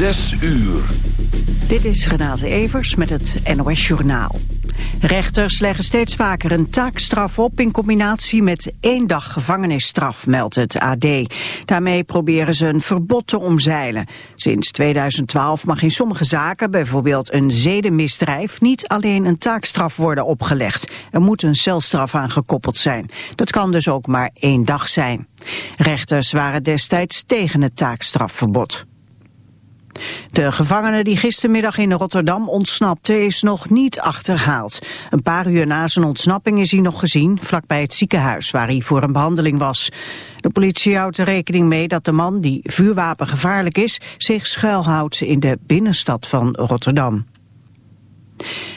Zes uur. Dit is Renate Evers met het NOS Journaal. Rechters leggen steeds vaker een taakstraf op in combinatie met één dag gevangenisstraf, meldt het AD. Daarmee proberen ze een verbod te omzeilen. Sinds 2012 mag in sommige zaken, bijvoorbeeld een zedenmisdrijf, niet alleen een taakstraf worden opgelegd. Er moet een celstraf aan gekoppeld zijn. Dat kan dus ook maar één dag zijn. Rechters waren destijds tegen het taakstrafverbod. De gevangene die gistermiddag in Rotterdam ontsnapte is nog niet achterhaald. Een paar uur na zijn ontsnapping is hij nog gezien, vlakbij het ziekenhuis waar hij voor een behandeling was. De politie houdt er rekening mee dat de man, die vuurwapengevaarlijk is, zich schuilhoudt in de binnenstad van Rotterdam.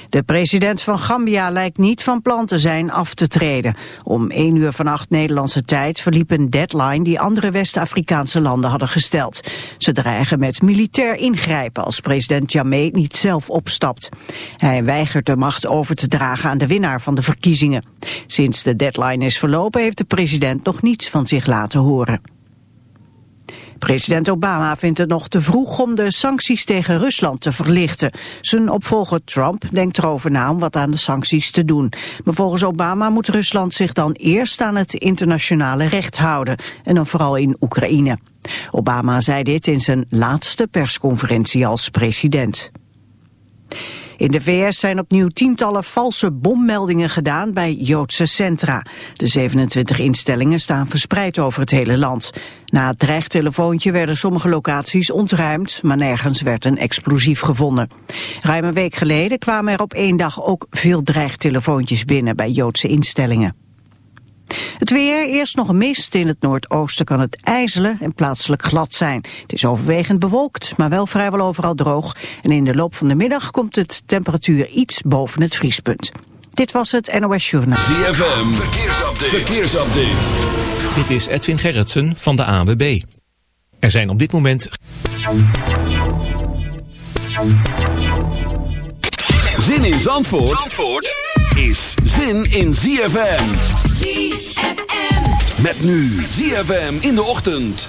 De president van Gambia lijkt niet van plan te zijn af te treden. Om 1 uur vannacht Nederlandse tijd verliep een deadline die andere West-Afrikaanse landen hadden gesteld. Ze dreigen met militair ingrijpen als president Jammeh niet zelf opstapt. Hij weigert de macht over te dragen aan de winnaar van de verkiezingen. Sinds de deadline is verlopen heeft de president nog niets van zich laten horen. President Obama vindt het nog te vroeg om de sancties tegen Rusland te verlichten. Zijn opvolger Trump denkt erover na om wat aan de sancties te doen. Maar volgens Obama moet Rusland zich dan eerst aan het internationale recht houden. En dan vooral in Oekraïne. Obama zei dit in zijn laatste persconferentie als president. In de VS zijn opnieuw tientallen valse bommeldingen gedaan bij Joodse centra. De 27 instellingen staan verspreid over het hele land. Na het dreigtelefoontje werden sommige locaties ontruimd, maar nergens werd een explosief gevonden. Ruim een week geleden kwamen er op één dag ook veel dreigtelefoontjes binnen bij Joodse instellingen. Het weer, eerst nog een mist. In het noordoosten kan het ijzelen en plaatselijk glad zijn. Het is overwegend bewolkt, maar wel vrijwel overal droog. En in de loop van de middag komt het temperatuur iets boven het vriespunt. Dit was het NOS Journaal. ZFM, verkeersupdate. verkeersupdate. Dit is Edwin Gerritsen van de ANWB. Er zijn op dit moment... Zin in Zandvoort, Zandvoort? is zin in ZFM. ZFM. Met nu ZFM in de ochtend.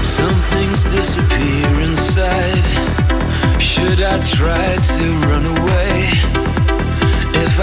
Some things disappear inside. Should I try to run away? If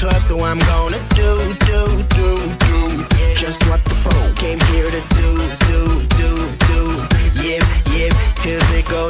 club, so I'm gonna do, do, do, do. Just what the phone came here to do, do, do, do. yeah, yep, here it goes.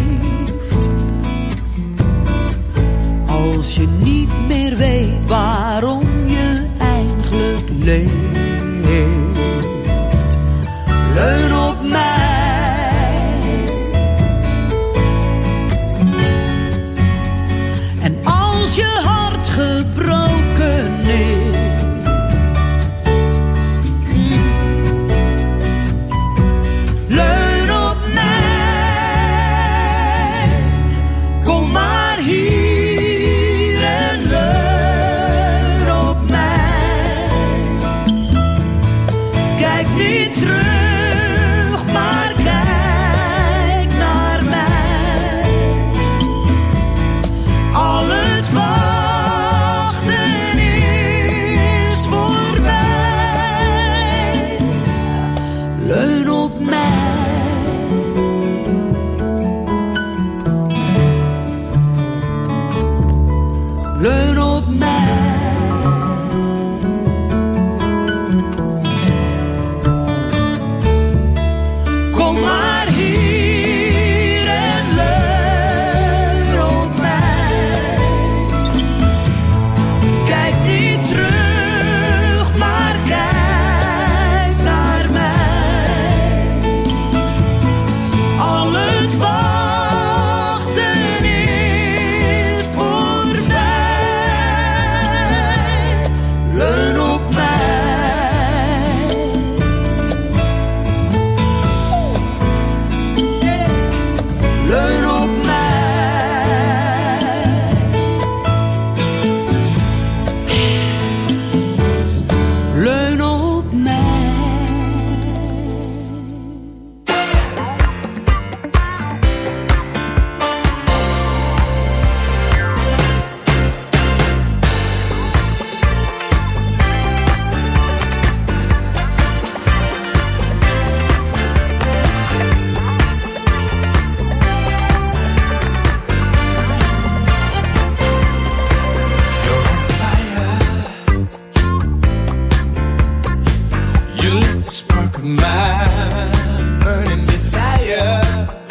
Everything is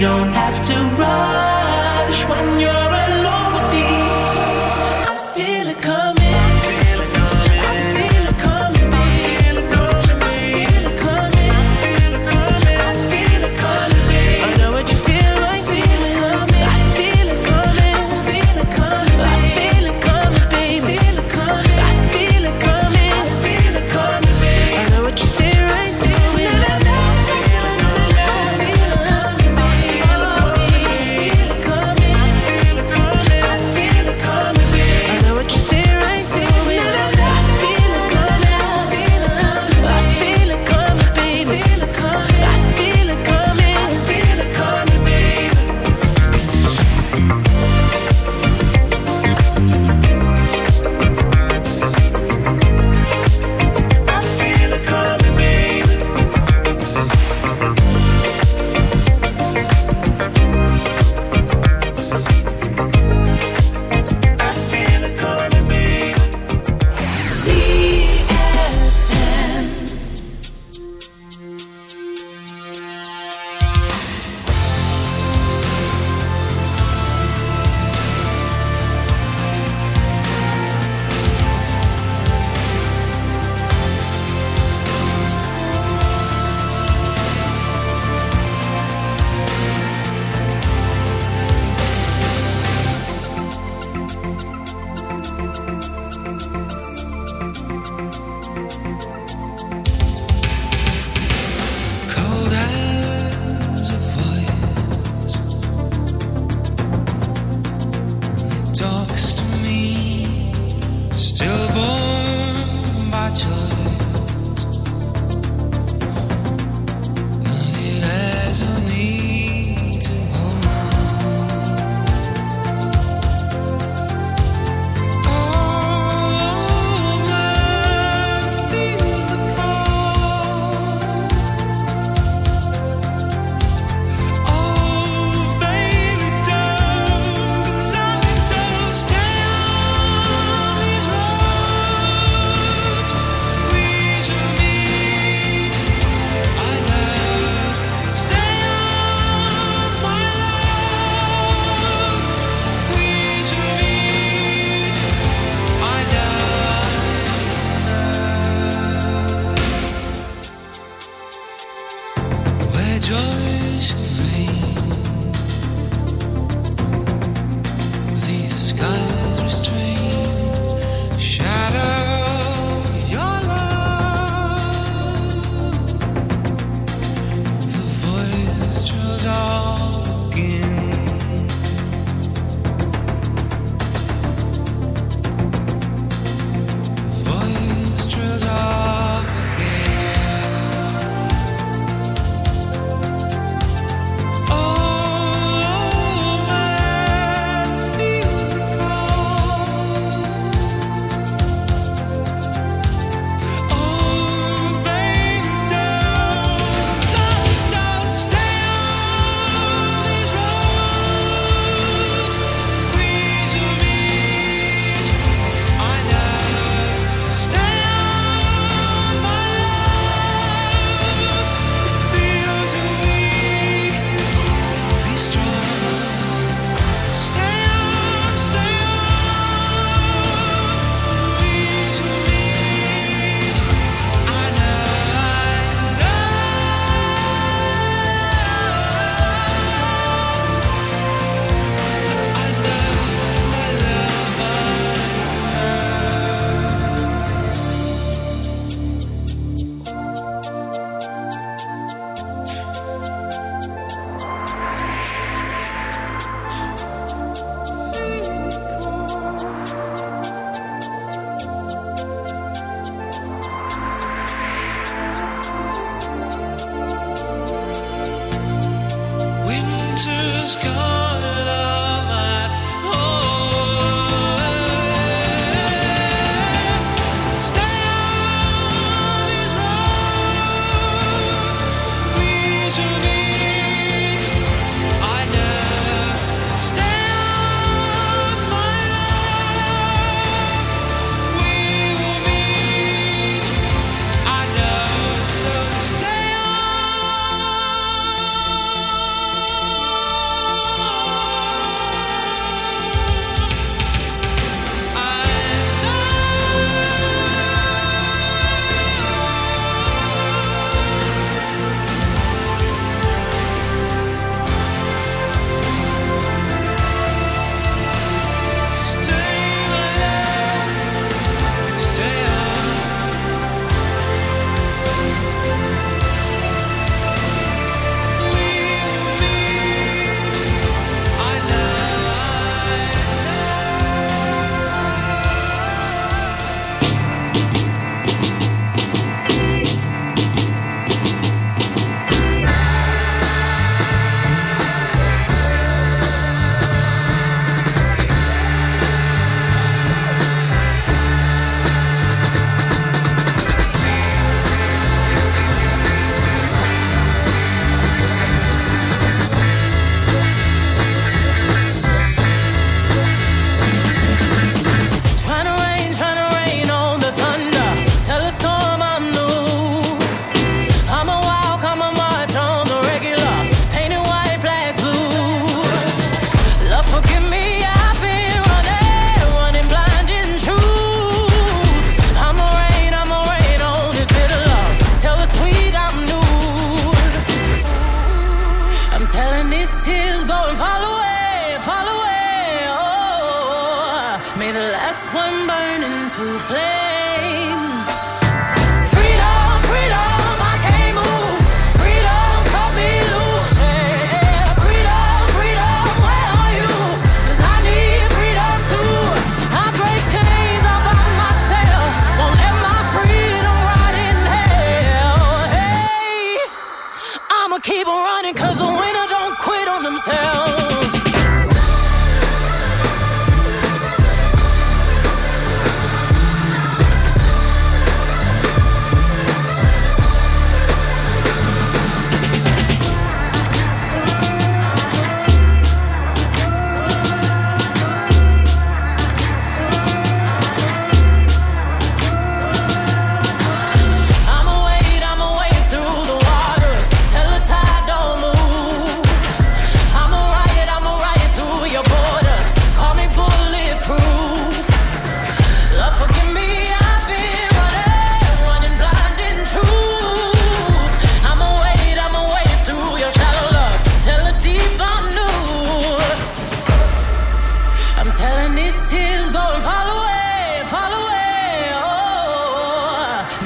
don't have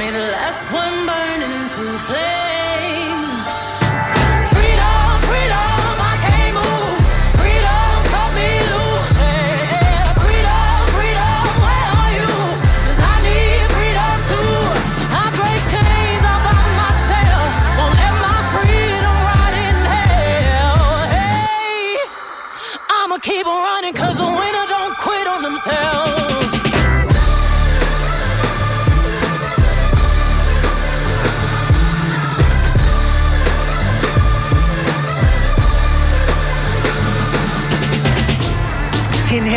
may the last one burn into flames.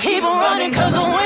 keep on running 'cause the winner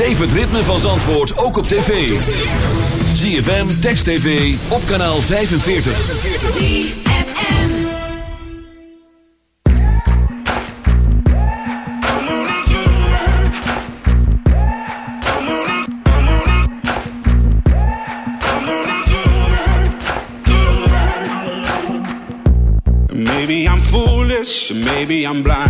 Beleef het ritme van Zandvoort ook op tv. ZFM, Text TV, op kanaal 45. Maybe I'm foolish, maybe I'm blind.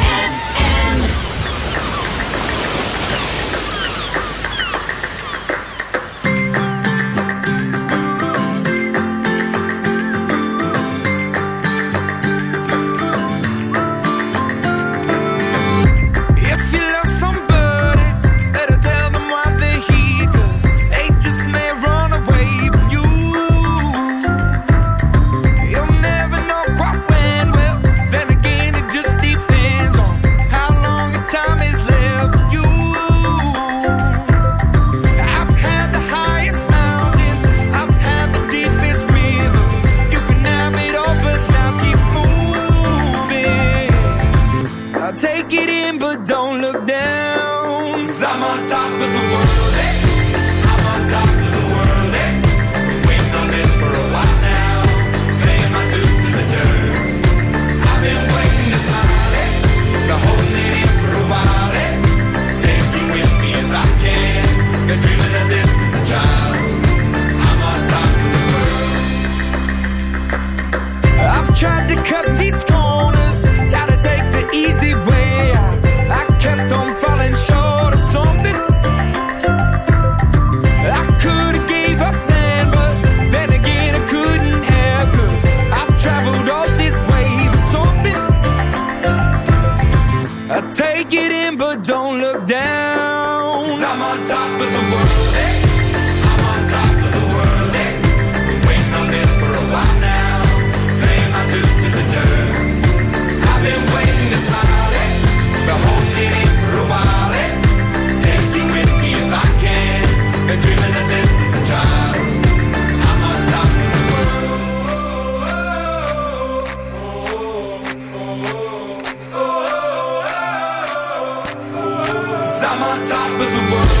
on top of the world.